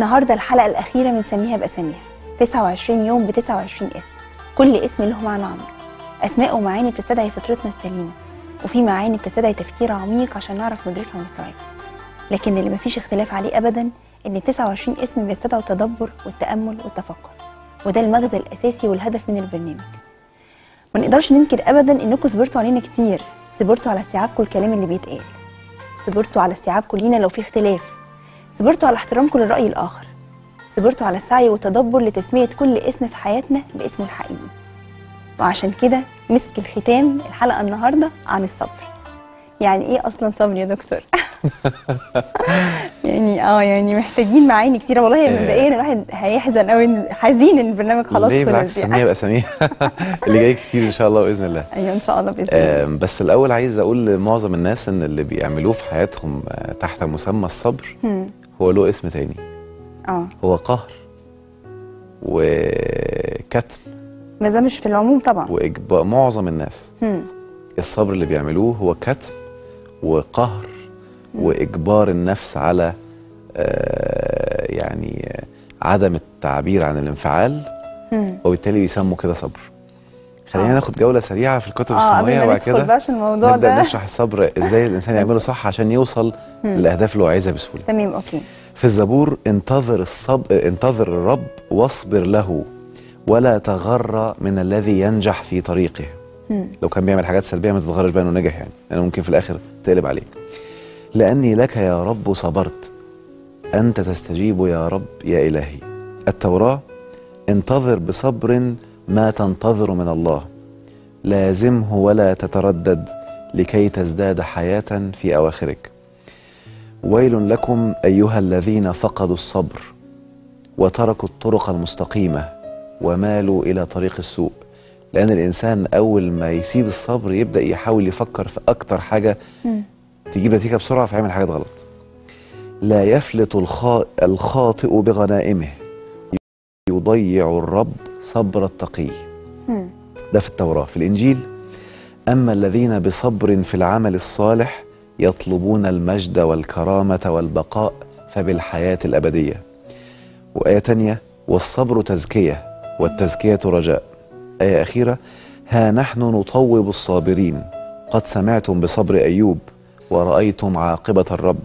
النهارده الحلقة الأخيرة بنسميها بأساميها. 29 يوم ب 29 اسم. كل اسم له معنى عميق. أسماء ومعاني بتستدعي فطرتنا السليمة. وفي معاني بتستدعي تفكير عميق عشان نعرف ندركها ونستوعبها. لكن اللي مفيش اختلاف عليه ابدا إن 29 اسم بيستدعوا التدبر والتأمل والتفكر. وده المغزى الأساسي والهدف من البرنامج. ما نقدرش ننكر ابدا إنكم صبرتوا علينا كتير. صبرتوا على استيعابكم الكلام اللي بيتقال. صبرتوا على استيعابكم لينا لو في اختلاف. صبرتوا على احترامكم للرأي الآخر. صبرتوا على السعي والتدبر لتسمية كل اسم في حياتنا باسمه الحقيقي. وعشان كده مسك الختام الحلقة النهاردة عن الصبر. يعني إيه أصلا صبر يا دكتور؟ يعني آه يعني محتاجين معاني كتير والله إيه. مبدئيا الواحد هيحزن قوي حزين إن البرنامج خلاص ليه بالعكس؟ سميه بقى سميه اللي جاي كتير إن شاء الله بإذن الله. أيوه إن شاء الله بإذن الله. بس الأول عايز أقول لمعظم الناس إن اللي بيعملوه في حياتهم آه، تحت مسمى الصبر هو له اسم تاني. آه. هو قهر وكتم. ما ده مش في العموم طبعا. واجبار معظم الناس. مم. الصبر اللي بيعملوه هو كتم وقهر مم. وإجبار النفس على آه يعني عدم التعبير عن الانفعال. مم. وبالتالي بيسموا كده صبر. خلينا آه. ناخد جولة سريعة في الكتب آه، السماوية وبعد كده الموضوع نبدأ ده. نشرح الصبر إزاي الإنسان يعمله صح عشان يوصل للاهداف اللي هو عايزها بسهولة. تمام أوكي. في الزبور انتظر الصبر انتظر الرب واصبر له ولا تغر من الذي ينجح في طريقه. لو كان بيعمل حاجات سلبية ما تتغرش بقى إنه نجح يعني. لأنه ممكن في الآخر تقلب عليه لأني لك يا رب صبرت. أنت تستجيب يا رب يا إلهي. التوراة انتظر بصبر ما تنتظر من الله. لازمه ولا تتردد لكي تزداد حياة في أواخرك. ويل لكم أيها الذين فقدوا الصبر وتركوا الطرق المستقيمة ومالوا إلى طريق السوء. لأن الإنسان أول ما يسيب الصبر يبدأ يحاول يفكر في أكتر حاجة تجيب نتيجة بسرعة فيعمل حاجات غلط. لا يفلت الخاطئ بغنائمه. يضيع الرب صبر التقي. ده في التوراة في الإنجيل. أما الذين بصبر في العمل الصالح يطلبون المجد والكرامة والبقاء فبالحياة الأبدية. وآية تانية والصبر تزكية والتزكية رجاء. آية أخيرة ها نحن نطوب الصابرين. قد سمعتم بصبر أيوب ورأيتم عاقبة الرب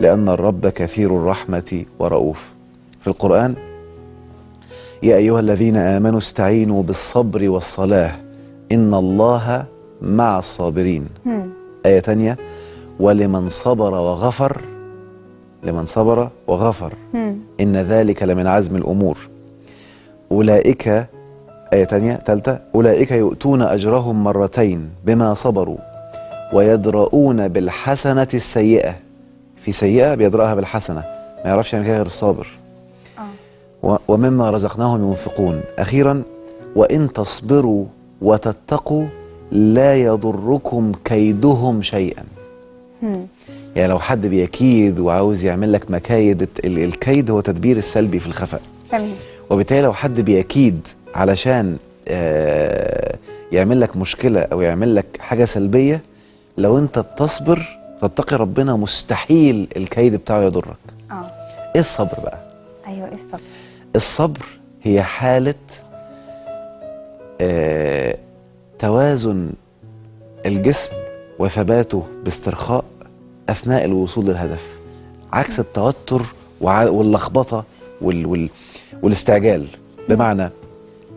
لأن الرب كثير الرحمة ورؤوف. في القرآن يا أيها الذين آمنوا استعينوا بالصبر والصلاة. إن الله مع الصابرين. آية تانية. ولمن صبر وغفر لمن صبر وغفر. إن ذلك لمن عزم الأمور. أولئك آية تانية تالتة. أولئك يؤتون أجرهم مرتين بما صبروا ويدرؤون بالحسنة السيئة. في سيئة بيدرأها بالحسنة. ما يعرفش يعني كده غير الصابر. ومما رزقناهم ينفقون أخيرا وإن تصبروا وتتقوا لا يضركم كيدهم شيئا يعني لو حد بيكيد وعاوز يعمل لك مكايد الكيد هو تدبير السلبي في الخفاء تمام وبالتالي لو حد بيكيد علشان آه، يعمل لك مشكلة أو يعمل لك حاجة سلبية لو أنت بتصبر تتقي ربنا مستحيل الكيد بتاعه يضرك آه. إيه الصبر بقى؟ أيوة إيه الصبر؟ الصبر هي حالة آه توازن الجسم وثباته باسترخاء أثناء الوصول للهدف عكس التوتر واللخبطة وال وال والاستعجال. بمعنى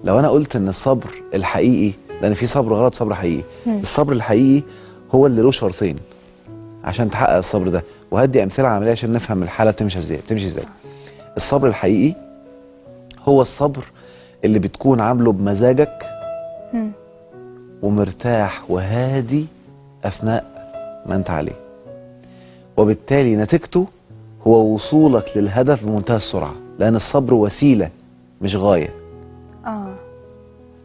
لو أنا قلت أن الصبر الحقيقي لأن في صبر غلط صبر حقيقي. الصبر الحقيقي هو اللي له شرطين عشان تحقق الصبر ده وهدي أمثلة عملية عشان نفهم الحالة بتمشي إزاي بتمشي إزاي. الصبر الحقيقي هو الصبر اللي بتكون عامله بمزاجك مم. ومرتاح وهادي أثناء ما أنت عليه. وبالتالي نتيجته هو وصولك للهدف بمنتهى السرعة لأن الصبر وسيلة مش غاية. آه.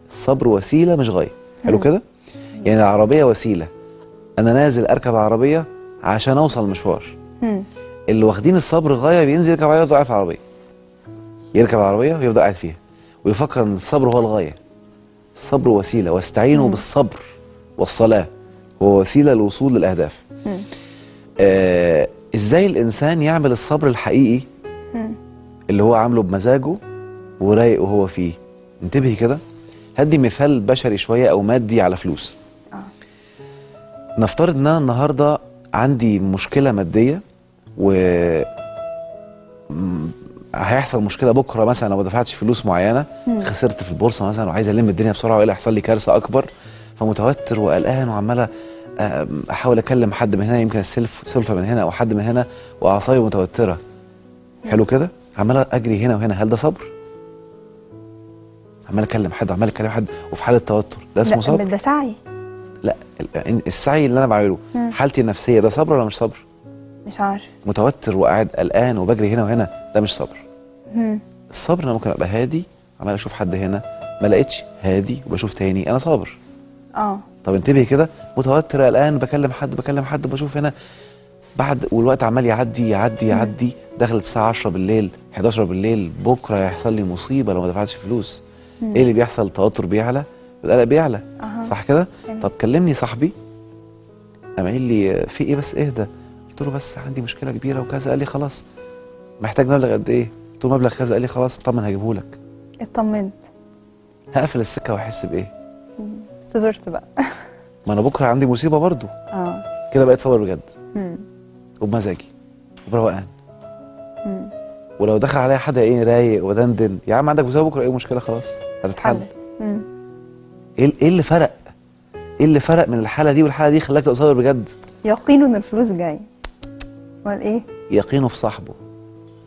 الصبر وسيلة مش غاية. حلو كده؟ يعني العربية وسيلة. أنا نازل أركب عربية عشان أوصل مشوار. اللي واخدين الصبر غاية بينزل يركب عربية ويقف عربية يركب العربيه ويفضل قاعد فيها ويفكر إن الصبر هو الغاية. الصبر وسيلة واستعينوا بالصبر والصلاة. هو وسيلة للوصول للأهداف. آه إزاي الإنسان يعمل الصبر الحقيقي؟ اللي هو عامله بمزاجه ورايق وهو فيه. انتبهي كده. هدي مثال بشري شوية أو مادي على فلوس. آه. نفترض إن أنا النهارده عندي مشكلة مادية و هيحصل مشكلة بكرة مثلا لو ما دفعتش فلوس معينة خسرت في البورصة مثلا وعايز ألم الدنيا بسرعة والا يحصل لي كارثة أكبر فمتوتر وقلقان وعمال أحاول أكلم حد من هنا يمكن السلف سلفة من هنا أو حد من هنا وأعصابي متوترة. حلو كده؟ عمال أجري هنا وهنا هل ده صبر؟ عمال أكلم حد عمال أكلم حد وفي حالة توتر. ده اسمه صبر؟ ده سعي. لا السعي اللي أنا بعمله. حالتي النفسية ده صبر ولا مش صبر؟ مش عارف. متوتر وقاعد قلقان وبجري هنا وهنا ده مش صبر. الصبر أنا ممكن أبقى هادي عمال أشوف حد هنا ما لقيتش هادي وبشوف تاني أنا صابر. آه. طب انتبهي كده متوتر الآن بكلم حد بكلم حد بشوف هنا بعد والوقت عمال يعدي يعدي يعدي دخلت الساعة 10 بالليل 11 بالليل بكرة هيحصل لي مصيبة لو ما دفعتش فلوس. مم. إيه اللي بيحصل؟ التوتر بيعلى القلق بيعلى. أه. صح كده؟ طب كلمني صاحبي. قام قايل لي في إيه بس؟ اهدى قلت له بس عندي مشكلة كبيرة وكذا. قال لي خلاص محتاج مبلغ قد إيه؟ له مبلغ كذا قال لي خلاص اطمن هجيبه لك. اطمنت. هقفل السكة وأحس بإيه؟ صبرت بقى. ما أنا بكرة عندي مصيبة برضه. آه. كده بقيت صابر بجد. امم وبمزاجي. وبروقان. ولو دخل عليا حد إيه رايق ودندن. يا عم عندك مصيبة بكرة؟ إيه المشكلة خلاص. هتتحل. إيه, إيه اللي فرق؟ إيه اللي فرق من الحالة دي؟ والحالة دي خلاك تبقى صابر بجد. يقينه إن الفلوس جاية. أمال إيه؟ يقينه في صاحبه.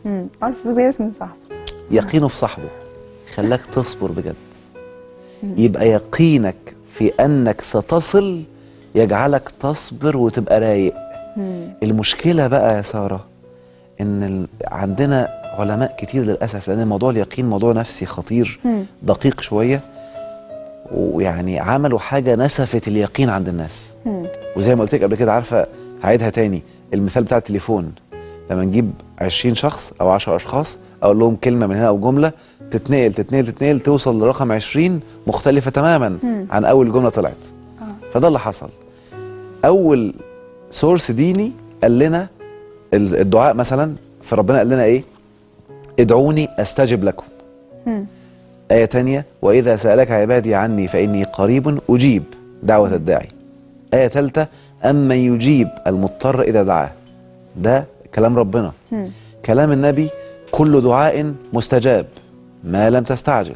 امم عارف زي اسم صاحبه. يقينه في صاحبه. خلاك تصبر بجد. يبقى يقينك في أنك ستصل يجعلك تصبر وتبقى رايق. المشكلة بقى يا سارة إن عندنا علماء كتير للأسف لأن موضوع اليقين موضوع نفسي خطير دقيق شوية. ويعني عملوا حاجة نسفت اليقين عند الناس. وزي ما قلت لك قبل كده عارفة هعيدها تاني. المثال بتاع التليفون. لما نجيب 20 شخص أو 10 أشخاص أقول لهم كلمة من هنا أو جملة تتنقل تتنقل تتنقل توصل لرقم 20 مختلفة تماما مم. عن أول جملة طلعت آه. فده اللي حصل أول سورس ديني قال لنا الدعاء مثلا فربنا قال لنا إيه ادعوني أستجب لكم مم. آية تانية وإذا سألك عبادي عني فإني قريب أجيب دعوة الداعي آية ثالثه اما يجيب المضطر إذا دعاه ده كلام ربنا. م. كلام النبي كل دعاء مستجاب ما لم تستعجل.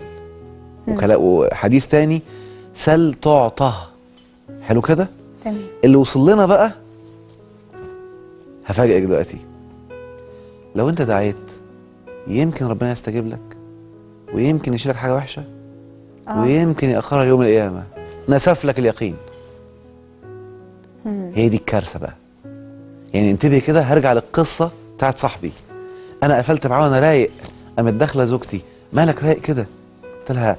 وحديث ثاني سل تعطه. حلو كده؟ تمام. اللي وصل لنا بقى هفاجئك دلوقتي. لو انت دعيت يمكن ربنا يستجيب لك ويمكن يشيلك حاجة وحشة آه. ويمكن يأخرها ليوم القيامة. نسف لك اليقين. هي دي الكارثة بقى. يعني انتبه كده هرجع للقصة بتاعت صاحبي. أنا قفلت معاه وأنا رايق قامت داخلة زوجتي. مالك رايق كده؟ قلت لها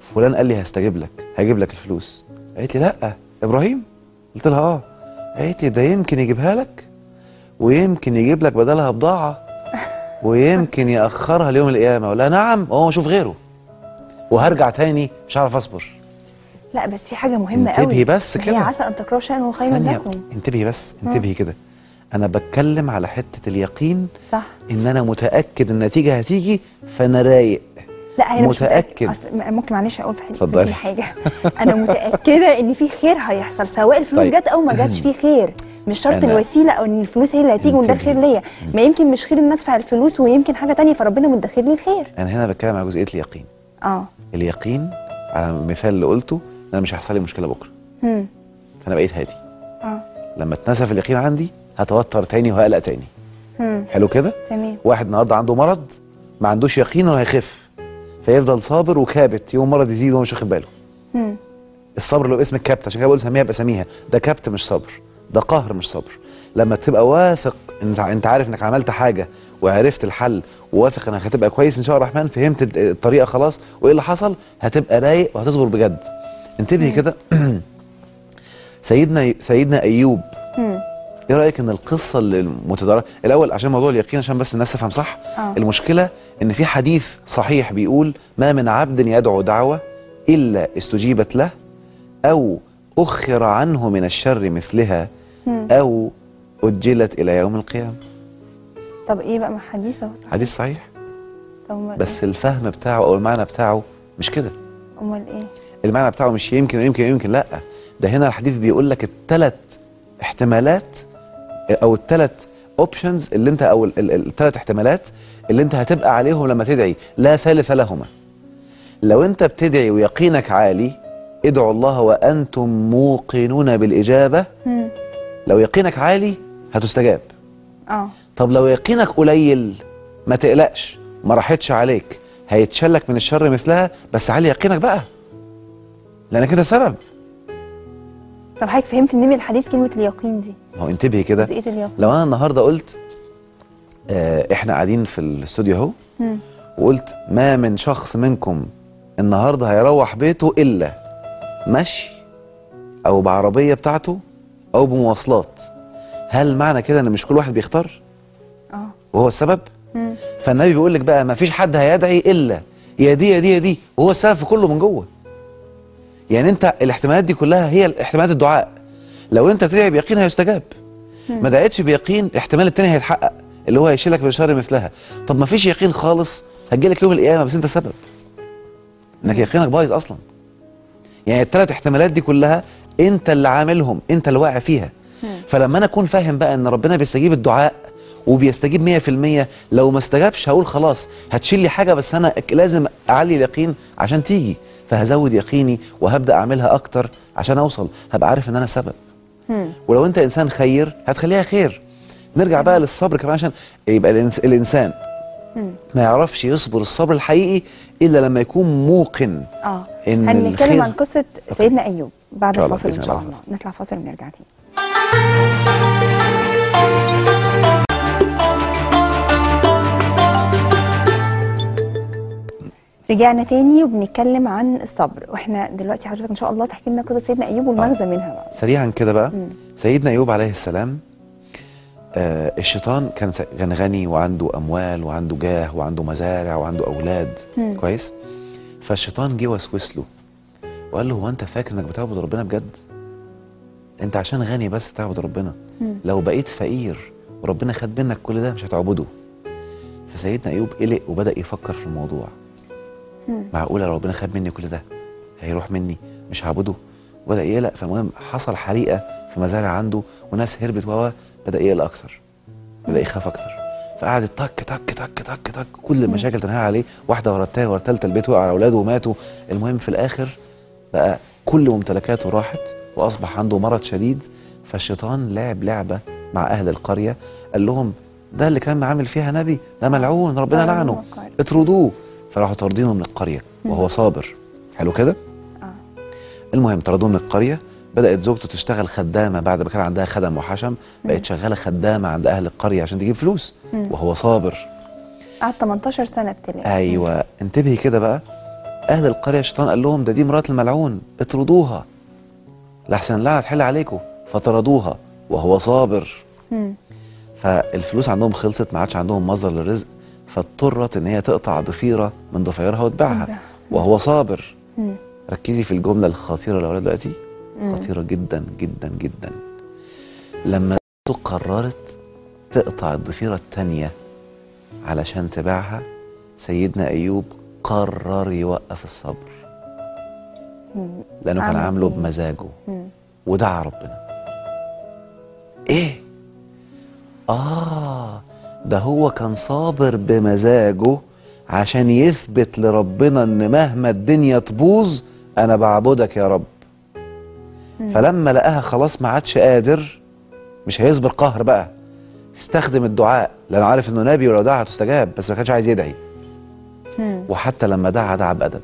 فلان قال لي هستجيب لك هجيب لك الفلوس. قالت لي لأ إبراهيم؟ قلت لها آه. قالت لي ده يمكن يجيبها لك ويمكن يجيب لك بدلها بضاعة ويمكن يأخرها ليوم القيامة. ولا نعم هو أشوف غيره. وهرجع تاني مش هعرف أصبر. لأ بس في حاجة مهمة قوي. انتبهي بس كده. هي عسى أن تكرهوا شيئا يعني وخيرا لكم. انتبهي بس انتبهي كده. أنا بتكلم على حتة اليقين صح. إن أنا متأكد النتيجة هتيجي فأنا رايق. لا هي متأكد. أصل ممكن معلش أقول في حتة دي حاجة. أنا متأكدة إن في خير هيحصل سواء الفلوس طيب. جت أو ما جاتش في خير. مش شرط الوسيلة أو إن الفلوس هي اللي هتيجي وده خير ليا. ما يمكن مش خير إن أدفع الفلوس ويمكن حاجة تانية فربنا مدخر لي الخير. أنا هنا بتكلم على جزئية اليقين. آه. اليقين على المثال اللي قلته إن أنا مش هيحصل لي مشكلة بكرة. امم فأنا بقيت هادي. آه. لما اتنسف اليقين عندي هتوتر تاني وهقلق تاني. مم. حلو كده؟ تمام. واحد النهارده عنده مرض ما عندوش يقين انه هيخف فيفضل صابر وكابت يوم مرض يزيد وهو مش واخد باله. مم. الصبر لو اسم الكبت عشان كده بقول سميها باساميها ده كبت مش صبر ده قهر مش صبر. لما تبقى واثق إن انت عارف إنك عملت حاجة وعرفت الحل وواثق إنك هتبقى كويس إن شاء الله الرحمن فهمت الطريقة خلاص وإيه اللي حصل؟ هتبقى رايق وهتصبر بجد. انتبهي كده. سيدنا سيدنا أيوب إيه رأيك ان القصة المتدارج الأول عشان موضوع اليقين عشان بس الناس تفهم صح؟ آه. المشكلة ان في حديث صحيح بيقول ما من عبد يدعو دعوة إلا استجيبت له أو أخر عنه من الشر مثلها أو أجلت إلى يوم القيامة. طب إيه بقى؟ ما حديث أهو حديث صحيح. طب إيه؟ بس إيه؟ الفهم بتاعه أو المعنى بتاعه مش كده. أمال إيه؟ المعنى بتاعه مش يمكن ويمكن ويمكن لأ. ده هنا الحديث بيقول لك الثلاث احتمالات أو الثلاث اوبشنز اللي أنت أو الثلاث احتمالات اللي أنت هتبقى عليهم لما تدعي. لا ثالث لهما. لو أنت بتدعي ويقينك عالي ادعوا الله وأنتم موقنون بالإجابة. لو يقينك عالي هتستجاب. آه. طب لو يقينك قليل ما تقلقش ما راحتش عليك. هيتشلك من الشر مثلها بس علي يقينك بقى؟ لأنك أنت سبب. طب حضرتك فهمت منين الحديث كلمة اليقين دي؟ ما هو انتبهي كده لو أنا النهارده قلت آه إحنا قاعدين في الاستوديو أهو وقلت ما من شخص منكم النهارده هيروح بيته إلا مشي أو بعربية بتاعته أو بمواصلات هل معنى كده إن مش كل واحد بيختار؟ آه وهو السبب؟ مم. فالنبي بيقول لك بقى ما فيش حد هيدعي إلا يا دي يا دي يا دي وهو السبب في كله من جوه يعني انت الاحتمالات دي كلها هي احتمالات الدعاء. لو انت بتدعي بيقين هيستجاب. ما دعيتش بيقين الاحتمال التاني هيتحقق اللي هو هيشيلك من شر مثلها. طب ما فيش يقين خالص هتجيلك يوم القيامة بس انت سبب. انك يقينك بايظ أصلا. يعني الثلاث احتمالات دي كلها انت اللي عاملهم انت اللي واقع فيها. فلما أنا أكون فاهم بقى إن ربنا بيستجيب الدعاء وبيستجيب 100% لو ما استجابش هقول خلاص هتشيل لي حاجة بس أنا لازم أعلي اليقين عشان تيجي. فهزود يقيني وهبدأ أعملها أكتر عشان أوصل. هبقى عارف إن أنا سبب. ولو أنت إنسان خير هتخليها خير. نرجع بقى للصبر كمان عشان يبقى الإنسان. ما يعرفش يصبر الصبر الحقيقي إلا لما يكون موقن آه. إن هنتكلم عن قصة سيدنا أيوب بعد الفاصل إن شاء الله. نطلع فاصل ونرجع تاني. رجعنا تاني وبنتكلم عن الصبر. وإحنا دلوقتي حضرتك إن شاء الله تحكي لنا قصة سيدنا أيوب والمغزى آه. منها بقى. سريعا كده بقى. مم. سيدنا أيوب عليه السلام آه الشيطان كان كان غني وعنده أموال وعنده جاه وعنده مزارع وعنده أولاد. مم. كويس؟ فالشيطان جه وسوس له. وقال له هو أنت فاكر إنك بتعبد ربنا بجد؟ أنت عشان غني بس بتعبد ربنا. مم. لو بقيت فقير وربنا خد منك كل ده مش هتعبده. فسيدنا أيوب قلق وبدأ يفكر في الموضوع. معقولة ربنا خد مني كل ده هيروح مني مش هعبده. بدأ يقلق فالمهم حصل حريقة في مزارع عنده وناس هربت وهو بدأ يقلق أكثر بدأ يخاف أكثر. فقعد تك تك تك تك تك كل المشاكل تنهار عليه واحدة ورا التانية ورا التالتة البيت وقع على أولاده وماتوا. المهم في الآخر بقى كل ممتلكاته راحت وأصبح عنده مرض شديد. فالشيطان لعب لعبة مع أهل القرية قال لهم ده اللي كان عامل فيها نبي ده ملعون ربنا لعنه اطردوه فراحوا طاردينه من القرية وهو صابر. حلو كده؟ آه. المهم طردوه من القرية بدأت زوجته تشتغل خدامة بعد ما كان عندها خدم وحشم بقت شغالة خدامة عند أهل القرية عشان تجيب فلوس وهو صابر. قعد 18 سنة بتلاقي أيوه. انتبهي كده بقى. أهل القرية الشيطان قال لهم ده دي مرات الملعون اطردوها. لحسن اللعنة تحل عليكم فطردوها وهو صابر. فالفلوس عندهم خلصت ما عادش عندهم مصدر للرزق. فاضطرت إن هي تقطع ضفيرة من ضفيرها وتبيعها. وهو صابر. مم. ركزي في الجملة الخطيرة الاولاد دلوقتي. خطيرة جدا جدا جدا. لما قررت تقطع الضفيرة الثانية علشان تبيعها سيدنا أيوب قرر يوقف الصبر. لأنه كان عامله بمزاجه. ودعا ربنا. إيه؟ آه. ده هو كان صابر بمزاجه عشان يثبت لربنا إن مهما الدنيا تبوظ أنا بعبدك يا رب. فلما لقاها خلاص ما عادش قادر مش هيصبر قهر بقى استخدم الدعاء لأن عارف إنه نبي ولو دعا هتستجاب بس ما كانش عايز يدعي. وحتى لما دعا دعا بأدب.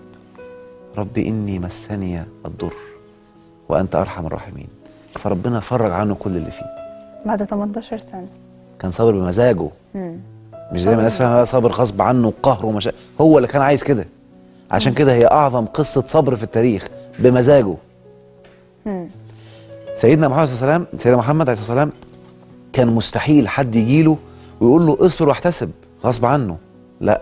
ربي إني مسني الضر وأنت أرحم الراحمين. فربنا فرج عنه كل اللي فيه. بعد 18 سنة. كان صابر بمزاجه. مم. مش زي ما الناس فاهمة صابر غصب عنه وقهره ومشا... هو اللي كان عايز كده. عشان كده هي أعظم قصة صبر في التاريخ بمزاجه. مم. سيدنا محمد عليه وسلم سيدنا محمد عليه الصلاة والسلام كان مستحيل حد يجي له ويقول له اصبر واحتسب غصب عنه. لا.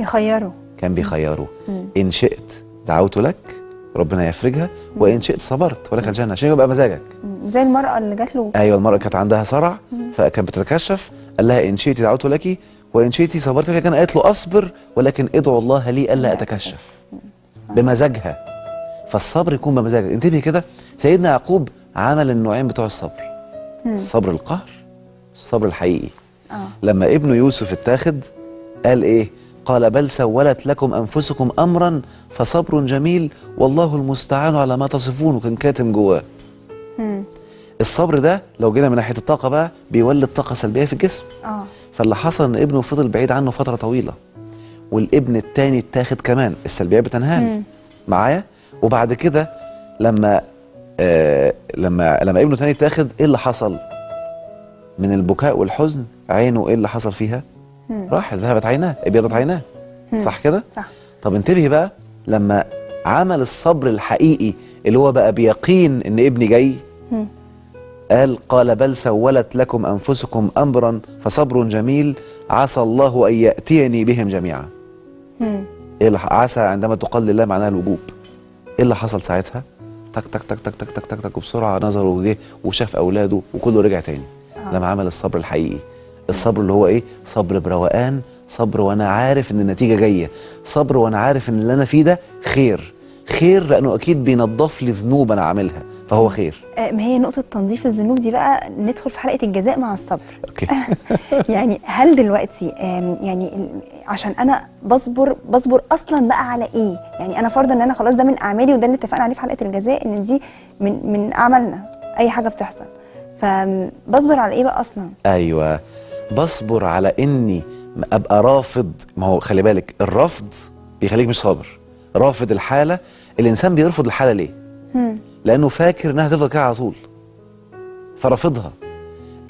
يخيره. كان بيخيره. مم. إن شئت دعوت لك ربنا يفرجها وإن شئت صبرت ولكن الجنة. عشان يبقى مزاجك؟ زي المرأة اللي جات له. أيوه المرأة كانت عندها صرع فكانت بتتكشف قال لها إن شئت دعوت لك وإن شئت صبرت لك كان قالت له أصبر ولكن ادعو الله لي ألا أتكشف. بمزاجها. فالصبر يكون بمزاجك. انتبهي كده سيدنا يعقوب عمل النوعين بتوع الصبر. الصبر القهر الصبر الحقيقي. آه. لما ابنه يوسف اتاخد قال إيه؟ قال بل سولت لكم أنفسكم أمرا فصبر جميل والله المستعان على ما تصفون وكان كاتم جواه. الصبر ده لو جينا من ناحية الطاقة بقى بيولد طاقة سلبية في الجسم. آه. فاللي حصل إن ابنه فضل بعيد عنه فترة طويلة والابن الثاني اتاخد كمان السلبية بتنهال معايا؟ وبعد كده لما آه لما لما ابنه الثاني اتاخد إيه اللي حصل؟ من البكاء والحزن عينه إيه اللي حصل فيها؟ راح ذهبت عيناه أبيضت عيناه. صح كده؟ صح. طب انتبهي بقى لما عمل الصبر الحقيقي اللي هو بقى بيقين إن ابني جاي قال قال بل سولت لكم أنفسكم أمرا فصبر جميل عسى الله أن يأتيني بهم جميعا. إيه عسى عندما تقل لله معناها الوجوب. إيه اللي حصل ساعتها؟ تك تك تك تك تك تك تك وبسرعة نظره وجه وشاف أولاده وكله رجع تاني. لما عمل الصبر الحقيقي. الصبر اللي هو إيه؟ صبر بروقان صبر وأنا عارف إن النتيجة جاية. صبر وأنا عارف إن اللي أنا فيه ده خير. خير لأنه أكيد بينظف لي ذنوب أنا عاملها فهو خير. آه، ما هي نقطة تنظيف الذنوب دي بقى ندخل في حلقة الجزاء مع الصبر. أوكي. يعني هل دلوقتي يعني عشان أنا بصبر بصبر أصلا بقى على إيه؟ يعني أنا فرضا إن أنا خلاص ده من أعمالي وده اللي اتفقنا عليه في حلقة الجزاء إن دي من من أعمالنا أي حاجة بتحصل. فبصبر على إيه بقى أصلا؟ أيوه. بصبر على إني ابقى رافض ما هو خلي بالك الرفض بيخليك مش صابر. رافض الحالة الإنسان بيرفض الحالة ليه؟ لأنه فاكر إنها هتفضل كده على طول. فرافضها.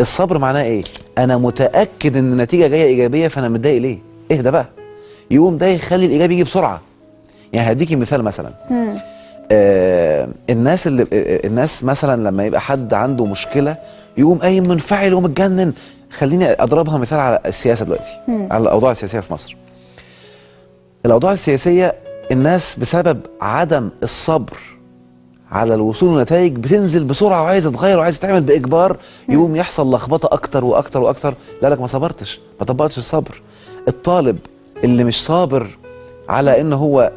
الصبر معناه إيه؟ أنا متأكد إن النتيجة جاية إيجابية فأنا متضايق ليه؟ اهدى بقى. يقوم ده يخلي الايجابي يجي بسرعة. يعني هديكي مثال مثلا. آه الناس اللي آه،, آه الناس مثلا لما يبقى حد عنده مشكلة يقوم قايم منفعل ومتجنن خليني أضربها مثال على السياسة دلوقتي مم. على الأوضاع السياسية في مصر. الأوضاع السياسية الناس بسبب عدم الصبر على الوصول لنتائج بتنزل بسرعة وعايزة تغير وعايزة تعمل بإجبار يقوم يحصل لخبطة أكتر وأكتر وأكتر. لا لك ما صبرتش ما طبقتش الصبر. الطالب اللي مش صابر على إن هو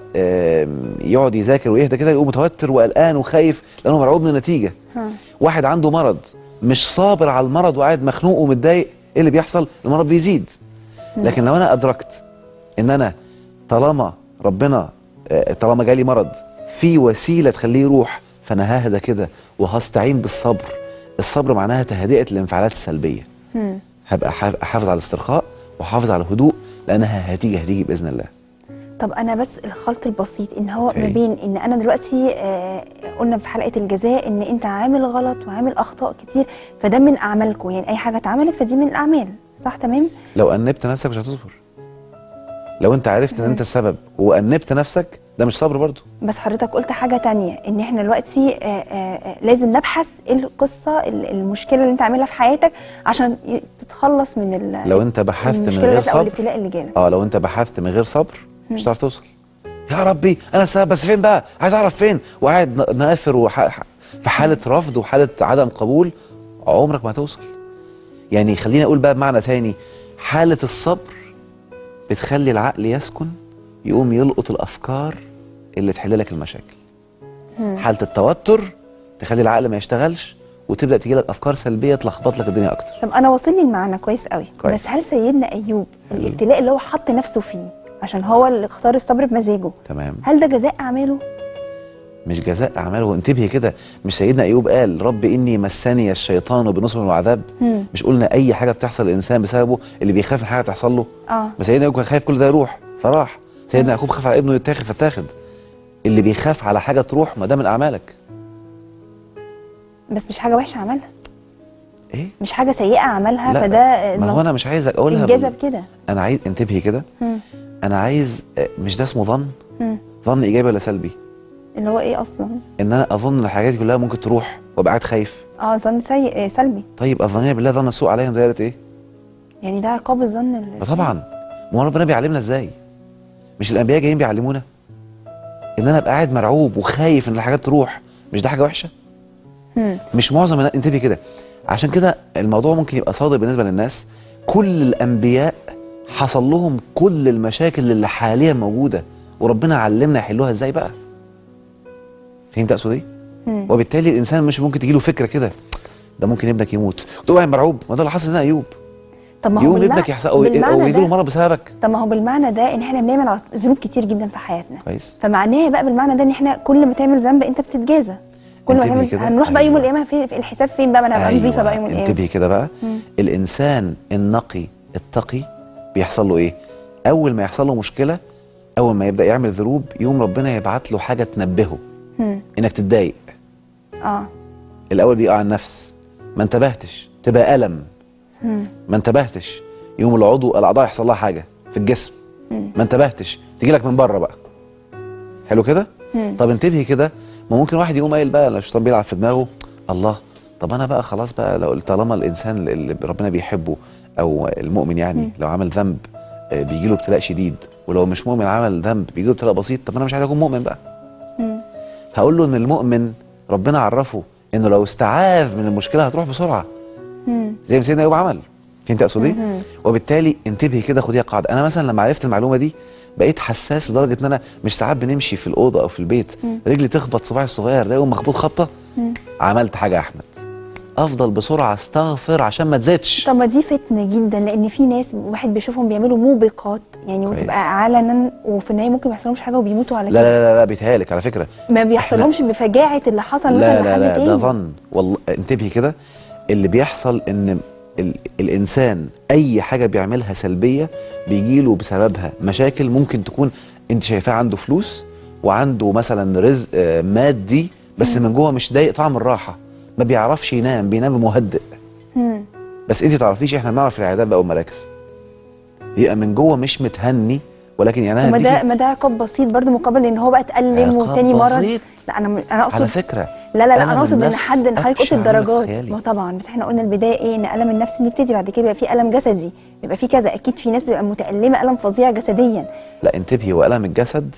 يقعد يذاكر ويهدى كده يقوم متوتر وقلقان وخايف لأنه مرعوب من النتيجة. واحد عنده مرض مش صابر على المرض وقاعد مخنوق ومتضايق إيه اللي بيحصل؟ المرض بيزيد. لكن لو أنا أدركت إن أنا طالما ربنا آه، طالما جالي مرض في وسيلة تخليه يروح فأنا ههدى كده وهستعين بالصبر. الصبر معناها تهدئة الانفعالات السلبية. هبقى أحافظ على الاسترخاء وأحافظ على الهدوء لأنها هتيجي هتيجي بإذن الله. طب أنا بس الخلط البسيط إن هو ما بين إن أنا دلوقتي آه قلنا في حلقة الجزاء إن أنت عامل غلط وعامل أخطاء كتير فده من أعمالكم يعني أي حاجة اتعملت فدي من الأعمال صح؟ تمام؟ لو أنبت نفسك مش هتصبر. لو أنت عرفت إن أنت السبب وأنبت نفسك ده مش صبر برضه. بس حضرتك قلت حاجة تانية إن إحنا دلوقتي آه، آه، آه، لازم نبحث إيه القصة المشكلة اللي أنت عاملها في حياتك عشان تتخلص من لو أنت بحثت من غير صبر آه لو أنت بحثت من غير صبر مش هتعرف توصل. يا ربي أنا بس فين بقى؟ عايز أعرف فين؟ وقاعد نافر وح... في حالة رفض وحالة عدم قبول عمرك ما هتوصل. يعني خليني أقول بقى بمعنى تاني. حالة الصبر بتخلي العقل يسكن يقوم يلقط الأفكار اللي تحل لك المشاكل. حالة التوتر تخلي العقل ما يشتغلش وتبدأ تجي لك أفكار سلبية تلخبط لك الدنيا أكتر. طب أنا واصل لي المعنى كويس قوي كويس. بس هل سيدنا أيوب. الابتلاء اللي هو حط نفسه فيه عشان هو اللي اختار الصبر بمزاجه تمام. هل ده جزاء أعماله؟ مش جزاء أعماله. وانتبهي كده. مش سيدنا أيوب قال رب إني مسني الشيطان بنصب وعذاب. مش قلنا أي حاجة بتحصل للإنسان بسببه اللي بيخاف الحاجة تحصل له. آه. بس سيدنا أيوب كان خايف كل ده يروح فراح. سيدنا يعقوب خاف على ابنه يتاخد فاتاخد. اللي بيخاف على حاجة تروح ما ده من أعمالك. بس مش حاجة وحشة عملها. إيه؟ مش حاجة سيئة عملها لا فده ما هو أنا مش عايزك أقولها. انجذب كده. أنا عايز انتبهي كده. أنا عايز آه، مش ده اسمه ظن؟ ظن إيجابي ولا سلبي؟ اللي هو إيه أصلا؟ إن أنا أظن الحاجات دي كلها ممكن تروح وأبقى قاعد خايف. آه ظن سيء إيه سلبي. طيب الظنيه بالله ظن السوء عليهم دايره إيه؟ يعني ده عقاب الظن طبعا. ما هو ربنا بيعلمنا إزاي؟ مش الأنبياء جايين بيعلمونا؟ إن أنا أبقى قاعد مرعوب وخايف إن الحاجات تروح مش ده حاجة وحشة؟ مم. مش معظم انتبهي كده. عشان كده الموضوع ممكن يبقى صادق بالنسبة للناس. كل الأنبياء حصل لهم كل المشاكل اللي حاليا موجودة وربنا علمنا يحلوها إزاي بقى؟ فهمت اقصد إيه وبالتالي الإنسان مش ممكن تجيله فكرة كده ده ممكن ابنك يموت. تقوم مرعوب ما ده اللي حصل هنا أيوب. طب ما هو يوم ابنك يحصل أو, يجيله له مرض بسببك. طب ما هو بالمعنى ده إن إحنا بنعمل ذنوب كتير جدا في حياتنا. كويس. فمعناه بقى بالمعنى ده إن إحنا كل ما تعمل ذنب أنت بتتجازى. كل ما تعمل هنروح أيوة. بقى يوم أيوه. القيامة في الحساب فين بقى؟ ما أنا هبقى أيوة. نظيفه بقى يوم أيوه. القيامة. انتبهي كده بقى. مم. الإنسان النقي التقي بيحصل له إيه؟ أول ما يحصل له مشكلة أول ما يبدأ يعمل ذروب يوم ربنا يبعت له حاجة تنبهه. مم. إنك تتضايق. آه. الأول بيقع النفس. ما انتبهتش. تبقى ألم. مم. ما انتبهتش. يوم العضو الأعضاء يحصل لها حاجة في الجسم. مم. ما انتبهتش. تيجي لك من بره بقى. حلو كده؟ طب انتبهي كده. ما ممكن واحد يقوم قايل بقى الشيطان بيلعب في دماغه. الله طب أنا بقى خلاص بقى لو طالما الإنسان اللي ربنا بيحبه أو المؤمن يعني لو عمل ذنب آه، بيجي له ابتلاء شديد ولو مش مؤمن عمل ذنب بيجي له ابتلاء بسيط طب أنا مش عايز أكون مؤمن بقى. هقول له إن المؤمن ربنا عرفه إنه لو استعاذ من المشكلة هتروح بسرعة. زي ما سيدنا أيوب عمل. فهمت اقصد إيه؟ وبالتالي انتبهي كده خديها قاعدة. أنا مثلا لما عرفت المعلومة دي بقيت حساس لدرجة إن أنا مش ساعات بنمشي في الأوضة أو في البيت رجلي تخبط صباعي الصغير ده مخبوط خبطة. عملت حاجة يا أحمد. أفضل بسرعة استغفر عشان ما تزيدش. طب ما دي فتنة جدا لأن في ناس واحد بيشوفهم بيعملوا موبقات يعني وتبقى علنا وفي النهاية ممكن ما يحصلهمش حاجة وبيموتوا على كده لا لا لا, لا بيتهالك على فكرة. ما بيحصلهمش بفجاعة اللي حصل مثلا لا لا لا ده ظن. والله انتبهي كده اللي بيحصل إن ال... الإنسان أي حاجة بيعملها سلبية بيجي له بسببها مشاكل ممكن تكون أنت شايفاه عنده فلوس وعنده مثلا رزق آه، مادي بس من جوه مش ضايق طعم الراحة. ما بيعرفش ينام بينام مهدئ بس انت تعرفيش إحنا بنعرف العيادات بقوا مراكز يبقى من جوه مش متهني ولكن يعني أنا ده ما ده عقاب بسيط برضه مقابل إن هو بقى اتألم وتاني مرض لا أنا أنا اقصد على فكرة لا لا لا أنا أقصد إن حد إن حضرتك قلت الدرجات. ما طبعا بس إحنا قلنا البداية إيه إن ألم النفس بيبتدي بعد كده بيبقى في ألم جسدي. بيبقى في كذا أكيد في ناس بيبقى متألمة ألم فظيع جسديا. لا انتبهي والم الجسد؟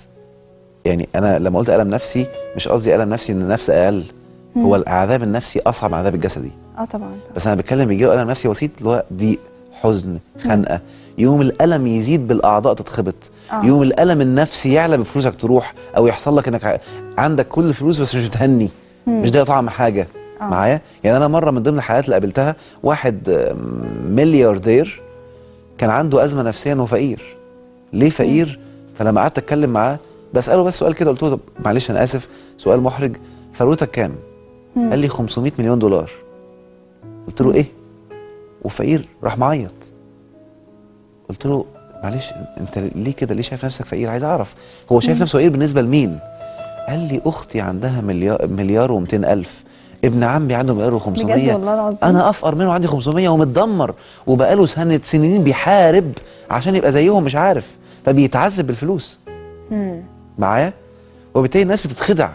يعني أنا لما قلت ألم نفسي مش قصدي ألم نفسي إن النفس أقل. هو العذاب النفسي أصعب من العذاب الجسدي. آه طبعا, طبعا. بس أنا بتكلم يجي الم نفسي بسيط اللي هو ضيق حزن خنقة. يوم الألم يزيد بالأعضاء تتخبط. آه. يوم الألم النفسي يعلى بفلوسك تروح أو يحصل لك إنك عندك كل الفلوس بس مش بتهني. مش ده طعم حاجة. آه. معايا؟ يعني أنا مرة من ضمن الحالات اللي قابلتها واحد ملياردير كان عنده أزمة نفسيه انه فقير. ليه فقير؟ مم. فلما قعدت أتكلم معاه بسأله بس سؤال كده قلت له طب معلش أنا آسف سؤال محرج. فروتك كام؟ قال لي 500 مليون دولار. قلت له إيه؟ وفقير راح معيط. قلت له معلش أنت ليه كده؟ ليه شايف نفسك فقير؟ عايز أعرف. هو شايف نفسه فقير بالنسبة لمين؟ قال لي أختي عندها مليار مليار و200 ألف. ابن عمي عنده مليار و500 أنا أفقر منه عندي 500 ومتدمر. وبقاله سنة سنين بيحارب عشان يبقى زيهم مش عارف. فبيتعذب بالفلوس. معايا؟ وبالتالي الناس بتتخدع.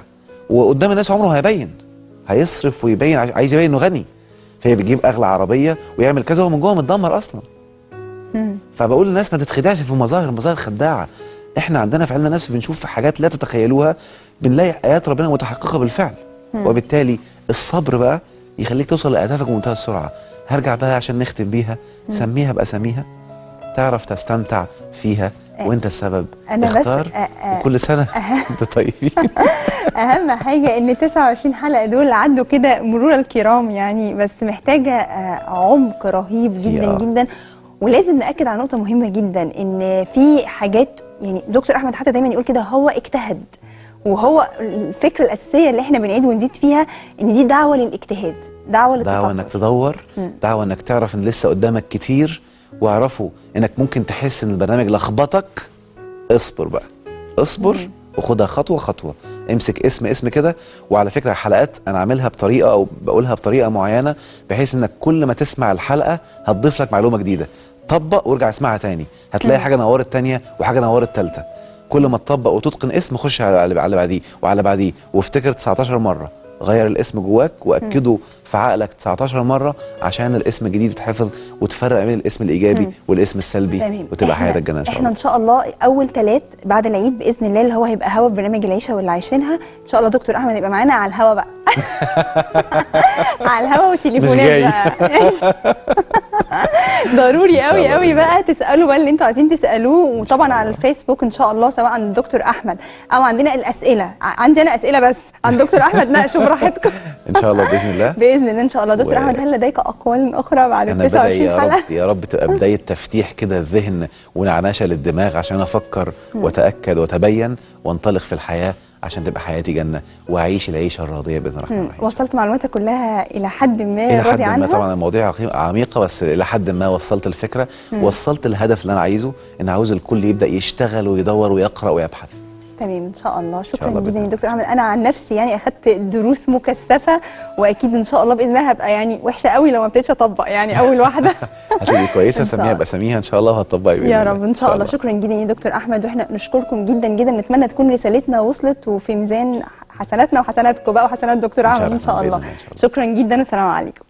وقدام الناس عمره هيبين. هيصرف ويبين عايز يبين إنه غني. فهي بتجيب أغلى عربية ويعمل كذا وهو من جوه متدمر أصلا. فبقول للناس ما تتخدعش في المظاهر المظاهر خداعة. إحنا عندنا في علمنا نفس بنشوف حاجات لا تتخيلوها بنلاقي آيات ربنا متحققة بالفعل. وبالتالي الصبر بقى يخليك توصل لأهدافك بمنتهى السرعة. هرجع بقى عشان نختم بيها. سميها باساميها تعرف تستمتع فيها. إيه. وأنت السبب أنا اختار بس آه،, أه وكل سنة انت طيبين. أهم حاجة إن 29 حلقة دول عدوا كده مرور الكرام يعني بس محتاجة آه، عمق رهيب جدا جدا. ولازم نأكد على نقطة مهمة جدا إن في حاجات يعني دكتور أحمد حتى دايما يقول كده هو اجتهد. وهو الفكرة الأساسية اللي إحنا بنعيد ونزيد فيها إن دي دعوة للاجتهاد دعوة للتفكر دعوة إنك تدور دعوة إنك تعرف إن لسه قدامك كتير. واعرفوا إنك ممكن تحس إن البرنامج لخبطك اصبر بقى. اصبر وخدها خطوة خطوة. امسك اسم اسم كده وعلى فكرة حلقات أنا عاملها بطريقة أو بقولها بطريقة معينة بحيث إنك كل ما تسمع الحلقة هتضيف لك معلومة جديدة. طبق وارجع اسمعها تاني. هتلاقي حاجة نورت تانية وحاجة نورت تالتة. كل ما تطبق وتتقن اسم خش على اللي بعديه وعلى بعديه وافتكر 19 مرة. غير الاسم جواك وأكده في عقلك 19 مرة عشان الاسم الجديد يتحفظ وتفرق بين الاسم الإيجابي مم. والاسم السلبي تمام. وتبقى حياتك جنان إن شاء الله إحنا إن شاء الله أول ثلاث بعد العيد بإذن الله اللي هو هيبقى هوا في برنامج العيشة واللي عايشينها. إن شاء الله دكتور أحمد يبقى معانا على الهوا بقى. على الهوا وتليفونات بقى. ضروري قوي قوي بقى تسألوا بقى اللي أنتوا عايزين تسألوه. وطبعا على الفيسبوك إن شاء الله سواء عند دكتور أحمد أو عندنا الأسئلة. عندي أنا أسئلة بس. عند دكتور أحمد ناقشوا براحتكم إن شاء الله بإذن الله. بإذن الله إن شاء الله دكتور أحمد هل لديك أقوال أخرى بعد ال 29 حلقة؟ يا رب تبقى بداية تفتيح كده الذهن ونعناشه للدماغ عشان أفكر وأتأكد وأتبين وانطلق في الحياة عشان تبقى حياتي جنة وأعيش العيشة الراضية بإذن الرحمن الرحيم. وصلت معلوماتك كلها إلى حد ما إلى راضي عنها؟ طبعا المواضيع عميقة بس إلى حد ما وصلت الفكرة، مم. وصلت الهدف اللي أنا عايزه إن عاوز الكل يبدأ يشتغل ويدور ويقرأ ويبحث. تمام إن شاء الله. شكرا جدا يا دكتور أحمد. أنا عن نفسي يعني أخذت دروس مكثفة وأكيد إن شاء الله باذن الله هبقى يعني وحشة قوي لو ما ابتديتش أطبق يعني أول واحدة. عشان كويسة اسميها ابقى اسميها إن شاء الله وهتطبقي يا رب إن شاء الله. شكرا جدا يا دكتور أحمد. وإحنا نشكركم جدا جدا. نتمنى تكون رسالتنا وصلت وفي ميزان حسناتنا وحسناتكم بقى وحسنات دكتور أحمد إن شاء الله. شكرا جدا. والسلام عليكم.